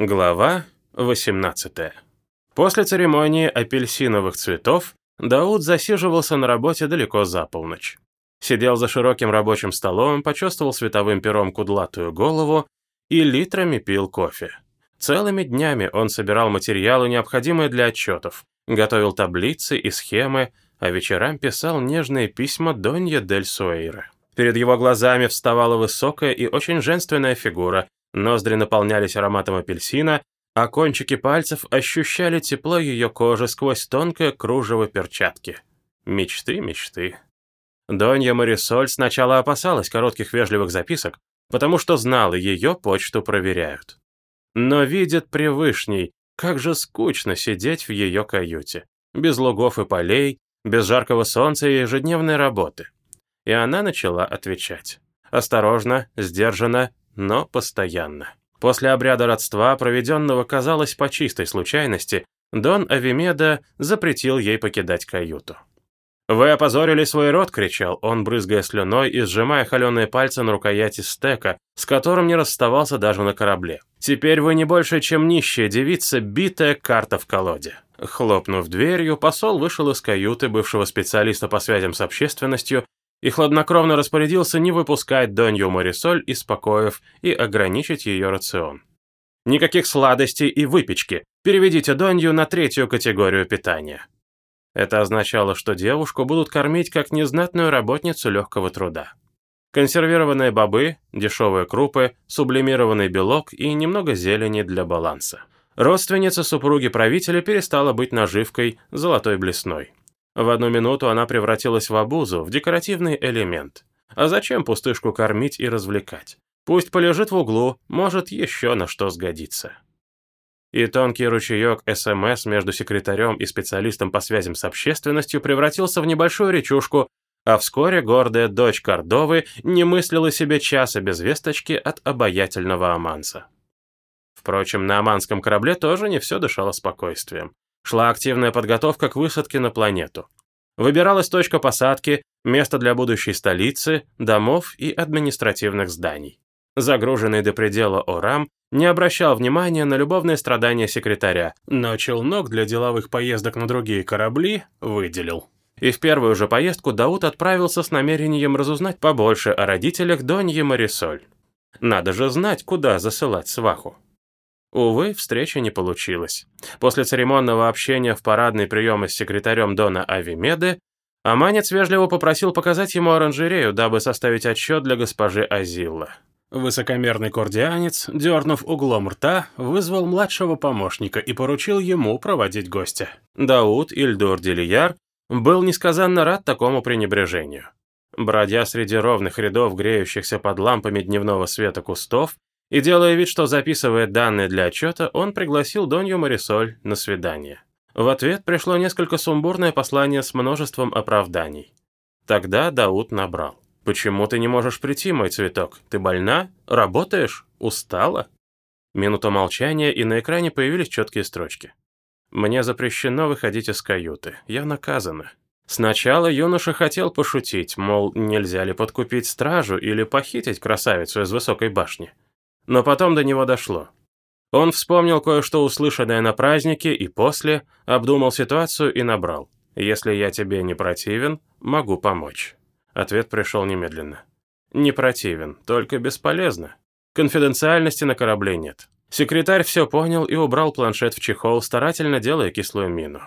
Глава 18. После церемонии апельсиновых цветов Дауд засиживался на работе далеко за полночь. Сидел за широким рабочим столом, почувствовал световым пером кудлатую голову и литрами пил кофе. Целыми днями он собирал материалы, необходимые для отчетов, готовил таблицы и схемы, а вечерам писал нежные письма Донья дель Суэйра. Перед его глазами вставала высокая и очень женственная фигура, Ноздри наполнялись ароматом апельсина, а кончики пальцев ощущали тепло ее кожи сквозь тонкое кружево перчатки. Мечты, мечты. Донья Марисоль сначала опасалась коротких вежливых записок, потому что знала, ее почту проверяют. Но видит превышней, как же скучно сидеть в ее каюте, без лугов и полей, без жаркого солнца и ежедневной работы. И она начала отвечать. Осторожно, сдержанно, но постоянно. После обряда родства, проведенного, казалось, по чистой случайности, Дон Авимеда запретил ей покидать каюту. «Вы опозорили свой род!» — кричал он, брызгая слюной и сжимая холеные пальцы на рукояти стека, с которым не расставался даже на корабле. «Теперь вы не больше, чем нищая девица, битая карта в колоде». Хлопнув дверью, посол вышел из каюты бывшего специалиста по связям с общественностью и хладнокровно распорядился не выпускать Донью Марисоль из покоев и ограничить ее рацион. Никаких сладостей и выпечки. Переведите Донью на третью категорию питания. Это означало, что девушку будут кормить как незнатную работницу легкого труда. Консервированные бобы, дешевые крупы, сублимированный белок и немного зелени для баланса. Родственница супруги правителя перестала быть наживкой золотой блесной. В одну минуту она превратилась в обузу, в декоративный элемент. А зачем пустышку кормить и развлекать? Пусть полежит в углу, может еще на что сгодится. И тонкий ручеек СМС между секретарем и специалистом по связям с общественностью превратился в небольшую речушку, а вскоре гордая дочь Кордовы не мыслила себе часа без весточки от обаятельного Аманса. Впрочем, на Аманском корабле тоже не все дышало спокойствием шла активная подготовка к высадке на планету. Выбиралась точка посадки, место для будущей столицы, домов и административных зданий. Загруженный до предела Орам не обращал внимания на любовные страдания секретаря, но челнок для деловых поездок на другие корабли выделил. И в первую же поездку Дауд отправился с намерением разузнать побольше о родителях Доньи Марисоль. Надо же знать, куда засылать сваху. Увы, встреча не получилась. После церемонного общения в парадный прием с секретарем Дона Авимеды, Аманец вежливо попросил показать ему оранжерею, дабы составить отчет для госпожи Азилла. Высокомерный кордианец, дернув углом рта, вызвал младшего помощника и поручил ему проводить гостя. Дауд Ильдур Делияр был несказанно рад такому пренебрежению. Бродя среди ровных рядов греющихся под лампами дневного света кустов, и делая вид, что записывает данные для отчета, он пригласил Донью Марисоль на свидание. В ответ пришло несколько сумбурное послание с множеством оправданий. Тогда Дауд набрал. «Почему ты не можешь прийти, мой цветок? Ты больна? Работаешь? Устала?» Минута молчания, и на экране появились четкие строчки. «Мне запрещено выходить из каюты. Я наказана». Сначала юноша хотел пошутить, мол, нельзя ли подкупить стражу или похитить красавицу из высокой башни. Но потом до него дошло. Он вспомнил кое-что услышанное на празднике и после обдумал ситуацию и набрал. «Если я тебе не противен, могу помочь». Ответ пришел немедленно. «Не противен, только бесполезно. Конфиденциальности на корабле нет». Секретарь все понял и убрал планшет в чехол, старательно делая кислую мину.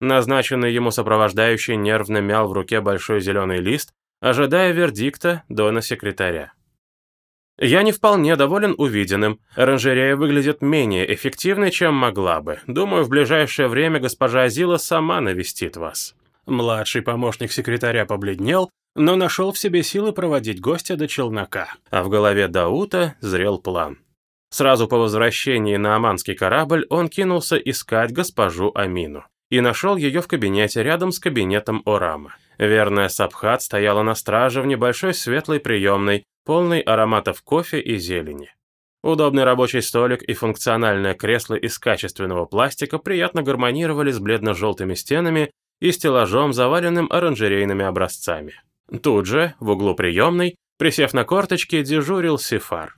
Назначенный ему сопровождающий нервно мял в руке большой зеленый лист, ожидая вердикта дона секретаря. Я не вполне доволен увиденным. Оранжерея выглядит менее эффективной, чем могла бы. Думаю, в ближайшее время госпожа Азила сама навестит вас». Младший помощник секретаря побледнел, но нашел в себе силы проводить гостя до челнока. А в голове Даута зрел план. Сразу по возвращении на Аманский корабль он кинулся искать госпожу Амину. И нашел ее в кабинете рядом с кабинетом Орама. Верная Сабхат стояла на страже в небольшой светлой приемной, полный ароматов кофе и зелени. Удобный рабочий столик и функциональное кресло из качественного пластика приятно гармонировали с бледно-желтыми стенами и стеллажом, заваленным оранжерейными образцами. Тут же, в углу приемной, присев на корточки, дежурил Сифар.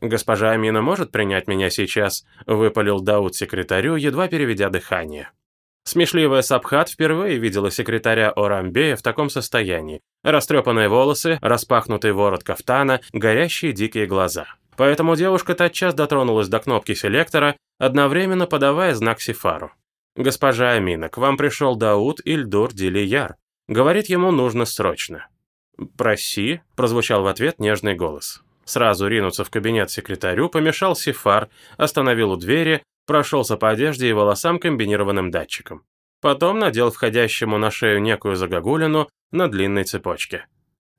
«Госпожа Амина может принять меня сейчас?» – выпалил Дауд секретарю, едва переведя дыхание. Смешливая Сабхат впервые видела секретаря Орамбея в таком состоянии. Растрепанные волосы, распахнутый ворот кафтана, горящие дикие глаза. Поэтому девушка тотчас дотронулась до кнопки селектора, одновременно подавая знак Сифару. «Госпожа Амина, к вам пришел Дауд Ильдур Дилияр. Говорит, ему нужно срочно». «Проси», – прозвучал в ответ нежный голос. Сразу ринуться в кабинет секретарю помешал Сифар, остановил у двери, прошелся по одежде и волосам комбинированным датчиком. Потом надел входящему на шею некую загогулину на длинной цепочке.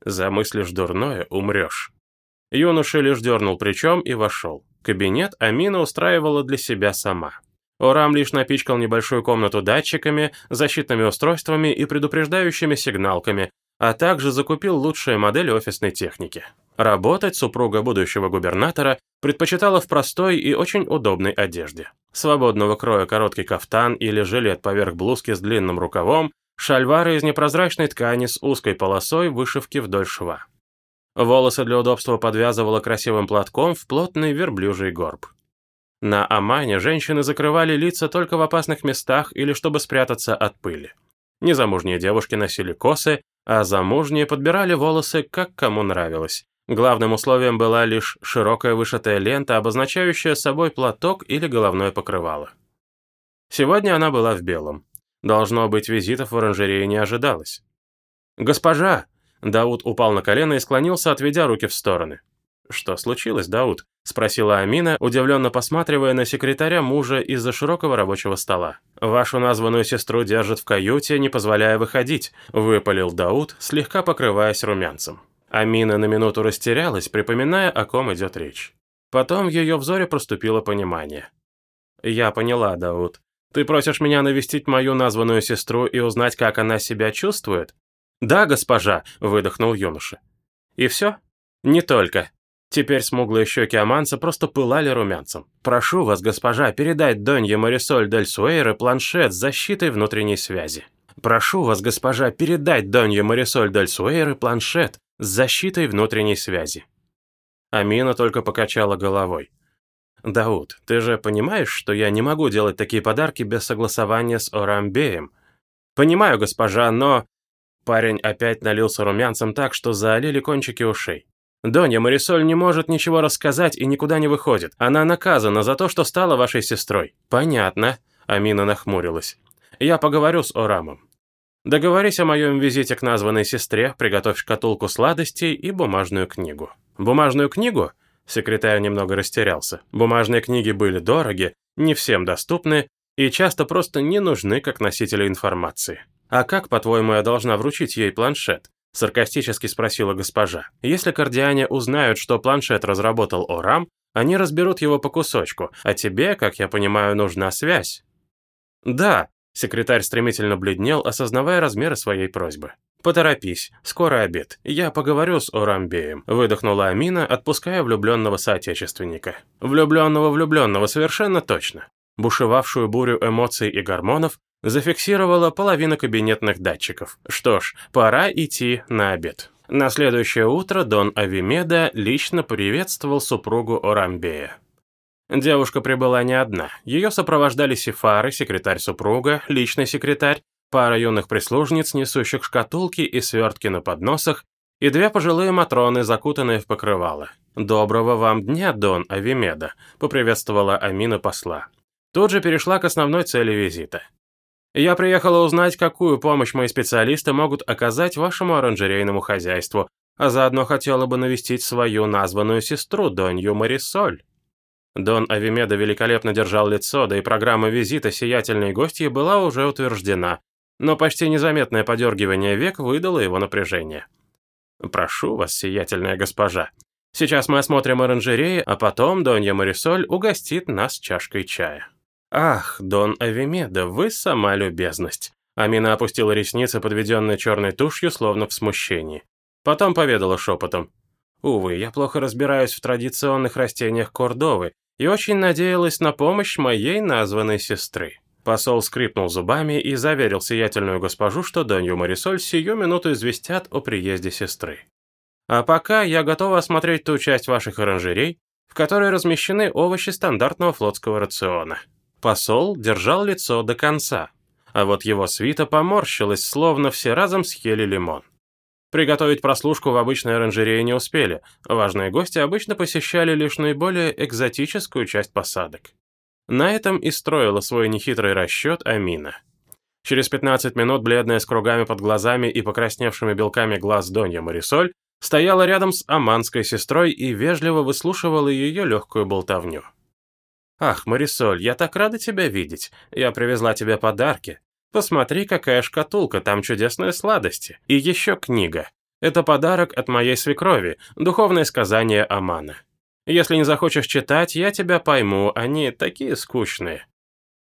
«Замыслишь дурное – умрешь». Юноша лишь дернул плечом и вошел. Кабинет Амина устраивала для себя сама. Орам лишь напичкал небольшую комнату датчиками, защитными устройствами и предупреждающими сигналками, а также закупил лучшие модели офисной техники. Работать супруга будущего губернатора предпочитала в простой и очень удобной одежде. Свободного кроя короткий кафтан или жилет поверх блузки с длинным рукавом, шальвары из непрозрачной ткани с узкой полосой вышивки вдоль шва. Волосы для удобства подвязывала красивым платком в плотный верблюжий горб. На Амане женщины закрывали лица только в опасных местах или чтобы спрятаться от пыли. Незамужние девушки носили косы, а замужние подбирали волосы, как кому нравилось. Главным условием была лишь широкая вышитая лента, обозначающая собой платок или головное покрывало. Сегодня она была в белом. Должно быть, визитов в оранжерее не ожидалось. «Госпожа!» Дауд упал на колено и склонился, отведя руки в стороны. «Что случилось, Дауд?» – спросила Амина, удивленно посматривая на секретаря мужа из-за широкого рабочего стола. «Вашу названную сестру держат в каюте, не позволяя выходить», – выпалил Дауд, слегка покрываясь румянцем. Амина на минуту растерялась, припоминая, о ком идет речь. Потом в ее взоре проступило понимание. «Я поняла, Дауд. Ты просишь меня навестить мою названную сестру и узнать, как она себя чувствует?» «Да, госпожа», — выдохнул юноша. «И все?» «Не только. Теперь смуглые щеки Аманца просто пылали румянцем. «Прошу вас, госпожа, передать Донье Марисоль Дель Суэйре планшет с защитой внутренней связи. Прошу вас, госпожа, передать Донье Марисоль Дель Суэйре планшет с защитой внутренней связи». Амина только покачала головой. «Дауд, ты же понимаешь, что я не могу делать такие подарки без согласования с Орамбеем?» «Понимаю, госпожа, но...» Парень опять налился румянцем так, что залили кончики ушей. Донья Марисоль не может ничего рассказать и никуда не выходит. Она наказана за то, что стала вашей сестрой». «Понятно», — Амина нахмурилась. «Я поговорю с Орамом. Договорись о моем визите к названной сестре, приготовь шкатулку сладостей и бумажную книгу». «Бумажную книгу?» Секретарь немного растерялся. Бумажные книги были дороги, не всем доступны и часто просто не нужны как носители информации. А как, по-твоему, я должна вручить ей планшет? — саркастически спросила госпожа. «Если кардиане узнают, что планшет разработал Орам, они разберут его по кусочку, а тебе, как я понимаю, нужна связь». «Да», — секретарь стремительно бледнел, осознавая размеры своей просьбы. «Поторопись, скоро обед. Я поговорю с Орамбеем», — выдохнула Амина, отпуская влюбленного соотечественника. «Влюбленного-влюбленного, совершенно точно». Бушевавшую бурю эмоций и гормонов зафиксировала половина кабинетных датчиков. Что ж, пора идти на обед. На следующее утро Дон Авимеда лично приветствовал супругу Орамбея. Девушка прибыла не одна. Ее сопровождали Сифары, секретарь супруга, личный секретарь, пара юных прислужниц, несущих шкатулки и свертки на подносах, и две пожилые матроны, закутанные в покрывало. «Доброго вам дня, Дон Авимеда», — поприветствовала Амина посла. Тут же перешла к основной цели визита. Я приехала узнать, какую помощь мои специалисты могут оказать вашему оранжерейному хозяйству, а заодно хотела бы навестить свою названную сестру, Донью Марисоль». Дон Авимеда великолепно держал лицо, да и программа визита сиятельной гостьи была уже утверждена, но почти незаметное подергивание век выдало его напряжение. «Прошу вас, сиятельная госпожа. Сейчас мы осмотрим оранжереи, а потом Донья Марисоль угостит нас чашкой чая». «Ах, Дон Авимеда, вы сама любезность!» Амина опустила ресницы, подведенные черной тушью, словно в смущении. Потом поведала шепотом. «Увы, я плохо разбираюсь в традиционных растениях Кордовы и очень надеялась на помощь моей названной сестры». Посол скрипнул зубами и заверил сиятельную госпожу, что Донью Марисоль сию минуту известят о приезде сестры. «А пока я готова осмотреть ту часть ваших оранжерей, в которой размещены овощи стандартного флотского рациона. Посол держал лицо до конца, а вот его свита поморщилась, словно все разом съели лимон. Приготовить прослушку в обычной оранжерее не успели, важные гости обычно посещали лишь наиболее экзотическую часть посадок. На этом и строила свой нехитрый расчет Амина. Через 15 минут бледная с кругами под глазами и покрасневшими белками глаз Донья Марисоль стояла рядом с аманской сестрой и вежливо выслушивала ее легкую болтовню. «Ах, Марисоль, я так рада тебя видеть. Я привезла тебе подарки. Посмотри, какая шкатулка, там чудесные сладости. И еще книга. Это подарок от моей свекрови, духовное сказание Амана. Если не захочешь читать, я тебя пойму, они такие скучные.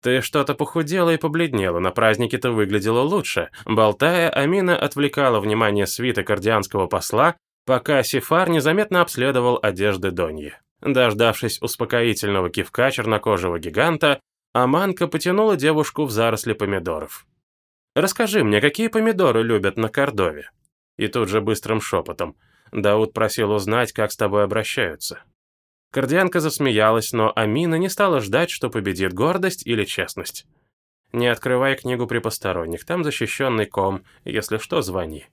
Ты что-то похудела и побледнела, на празднике ты выглядела лучше. Болтая, Амина отвлекала внимание свита кардианского посла, пока Сифар незаметно обследовал одежды Доньи. Дождавшись успокоительного кивка чернокожего гиганта, Аманка потянула девушку в заросли помидоров. «Расскажи мне, какие помидоры любят на Кордове?» И тут же быстрым шепотом. Дауд просил узнать, как с тобой обращаются. Кардианка засмеялась, но Амина не стала ждать, что победит гордость или честность. «Не открывай книгу при посторонних, там защищенный ком, если что, звони».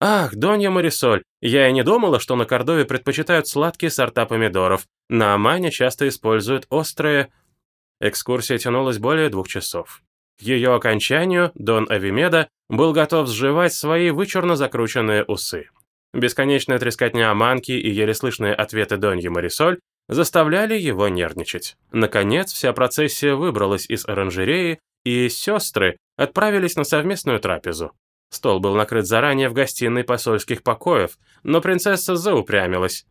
«Ах, Донья Марисоль, я и не думала, что на Кордове предпочитают сладкие сорта помидоров. На Амане часто используют острые...» Экскурсия тянулась более двух часов. К ее окончанию Дон Авимеда был готов сживать свои вычурно закрученные усы. Бесконечная трескотня Аманки и еле слышные ответы Доньи Марисоль заставляли его нервничать. Наконец, вся процессия выбралась из оранжереи, и сестры отправились на совместную трапезу. Стол был накрыт заранее в гостиной посольских покоев, но принцесса заупрямилась.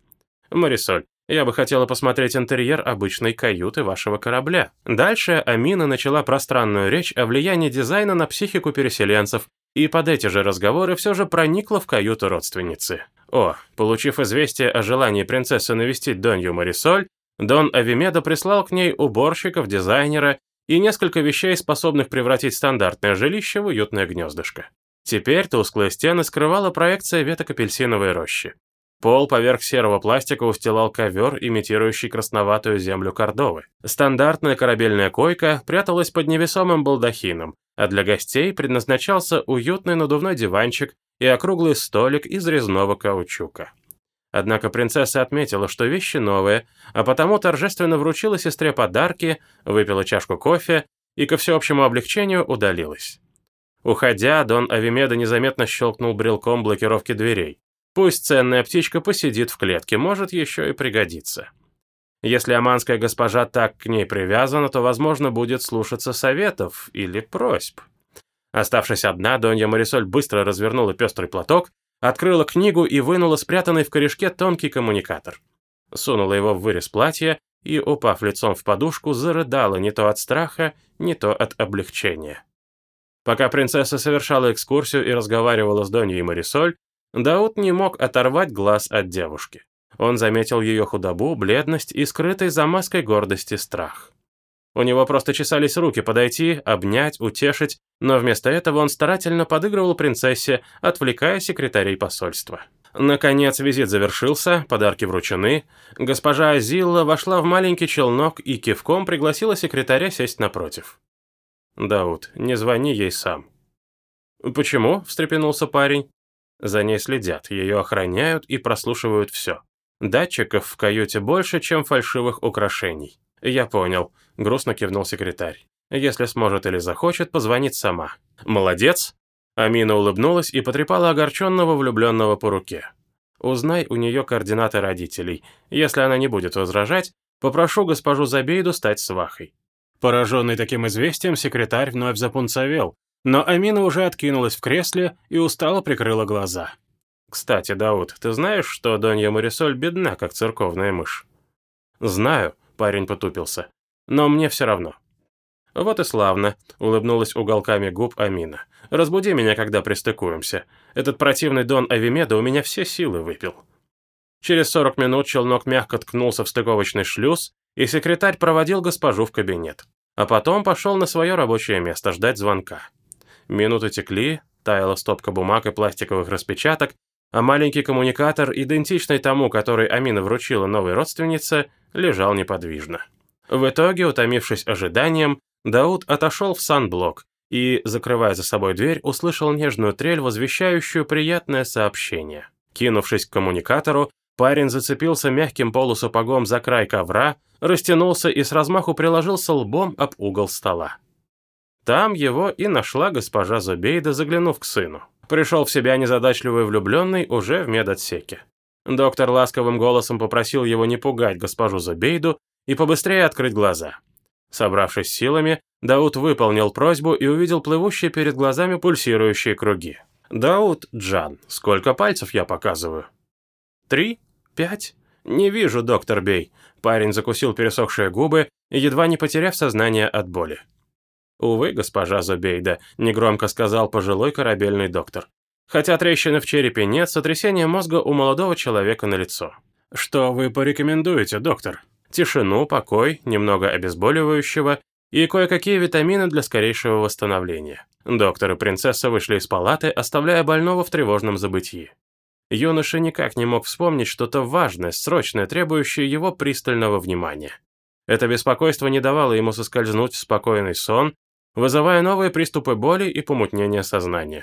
«Марисоль, я бы хотела посмотреть интерьер обычной каюты вашего корабля». Дальше Амина начала пространную речь о влиянии дизайна на психику переселенцев и под эти же разговоры все же проникла в каюту родственницы. О, получив известие о желании принцессы навестить Донью Марисоль, Дон Авимедо прислал к ней уборщиков, дизайнера и несколько вещей, способных превратить стандартное жилище в уютное гнездышко. Теперь тусклые стены скрывала проекция веток апельсиновой рощи. Пол поверх серого пластика устилал ковер, имитирующий красноватую землю Кордовы. Стандартная корабельная койка пряталась под невесомым балдахином, а для гостей предназначался уютный надувной диванчик и округлый столик из резного каучука. Однако принцесса отметила, что вещи новые, а потому торжественно вручила сестре подарки, выпила чашку кофе и ко всеобщему облегчению удалилась. Уходя, Дон Авимеда незаметно щелкнул брелком блокировки дверей. Пусть ценная птичка посидит в клетке, может еще и пригодиться. Если аманская госпожа так к ней привязана, то, возможно, будет слушаться советов или просьб. Оставшись одна, Донья Марисоль быстро развернула пестрый платок, открыла книгу и вынула спрятанный в корешке тонкий коммуникатор. Сунула его в вырез платья и, упав лицом в подушку, зарыдала не то от страха, не то от облегчения. Пока принцесса совершала экскурсию и разговаривала с Доньей Марисоль, Дауд не мог оторвать глаз от девушки. Он заметил ее худобу, бледность и скрытый за маской гордости страх. У него просто чесались руки подойти, обнять, утешить, но вместо этого он старательно подыгрывал принцессе, отвлекая секретарей посольства. Наконец визит завершился, подарки вручены. Госпожа Азилла вошла в маленький челнок и кивком пригласила секретаря сесть напротив. «Дауд, не звони ей сам». «Почему?» – встрепенулся парень. За ней следят, ее охраняют и прослушивают все. Датчиков в каюте больше, чем фальшивых украшений. Я понял, грустно кивнул секретарь. Если сможет или захочет, позвонит сама. Молодец. Амина улыбнулась и потрепала огорченного влюбленного по руке. Узнай у нее координаты родителей. Если она не будет возражать, попрошу госпожу Забейду стать свахой. Пораженный таким известием, секретарь вновь запунцовел, но Амина уже откинулась в кресле и устало прикрыла глаза. «Кстати, Дауд, ты знаешь, что Донья Марисоль бедна, как церковная мышь?» «Знаю», — парень потупился. «Но мне все равно». «Вот и славно», — улыбнулась уголками губ Амина. «Разбуди меня, когда пристыкуемся. Этот противный Дон Авимеда у меня все силы выпил». Через сорок минут челнок мягко ткнулся в стыковочный шлюз, и секретарь проводил госпожу в кабинет. А потом пошел на свое рабочее место ждать звонка. Минуты текли, таяла стопка бумаг и пластиковых распечаток, а маленький коммуникатор, идентичный тому, который Амина вручила новой родственнице, лежал неподвижно. В итоге, утомившись ожиданием, Дауд отошел в санблок и, закрывая за собой дверь, услышал нежную трель, возвещающую приятное сообщение. Кинувшись к коммуникатору, парень зацепился мягким полусапогом за край ковра, растянулся и с размаху приложился лбом об угол стола. Там его и нашла госпожа Зубейда, заглянув к сыну. Пришел в себя незадачливый влюбленный уже в медотсеке. Доктор ласковым голосом попросил его не пугать госпожу Зубейду и побыстрее открыть глаза. Собравшись силами, Дауд выполнил просьбу и увидел плывущие перед глазами пульсирующие круги. «Дауд, Джан, сколько пальцев я показываю?» «Три? Пять?» «Не вижу, доктор Бей». Парень закусил пересохшие губы, едва не потеряв сознание от боли. «Увы, госпожа Зубейда», — негромко сказал пожилой корабельный доктор. «Хотя трещины в черепе нет, сотрясение мозга у молодого человека на лицо. «Что вы порекомендуете, доктор?» «Тишину, покой, немного обезболивающего и кое-какие витамины для скорейшего восстановления». Доктор и принцесса вышли из палаты, оставляя больного в тревожном забытии. Юноша никак не мог вспомнить что-то важное, срочное, требующее его пристального внимания. Это беспокойство не давало ему соскользнуть в спокойный сон, вызывая новые приступы боли и помутнения сознания.